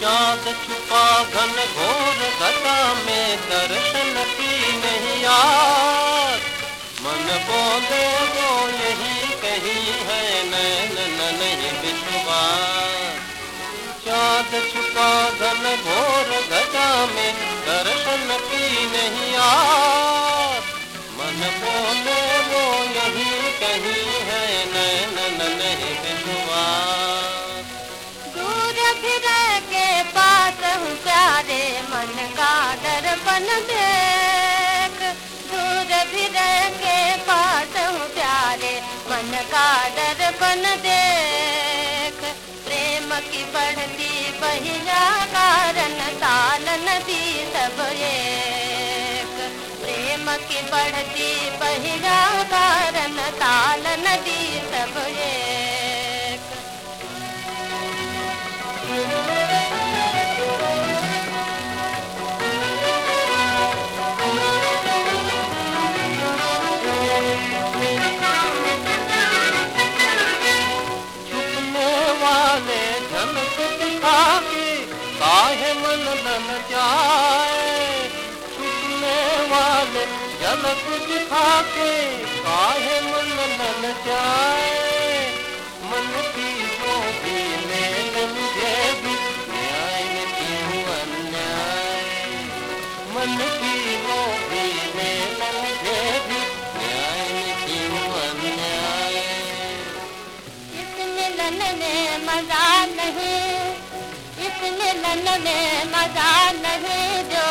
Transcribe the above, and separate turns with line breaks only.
घन घोर गता में दर्शन की नहीं यार मन बोले वो यही कहीं है नैन नहीं विश्वास। चाँद छुपा घन घोर गता में दर्शन की नहीं यार मन बोले वो यही कहीं है नैन नहीं विश्वास।
दर्पण देख दूर फिर के पास प्यारे। मन का दर्पण देख, प्रेम की बढ़ती बहिया कारण ताल नदी सब एक। प्रेम की बढ़ती बहिया कारण ताल नदी सब एक।
झलक दिखा के काहे मन लन जाए? मन की गोदी में मुझे भी, न्याय अन्याय। मन की गोदी में मुझे भी, न्याय अन्याय।
इस मिलन में मज़ा नहीं इस मिलन में मज़ा नहीं, जो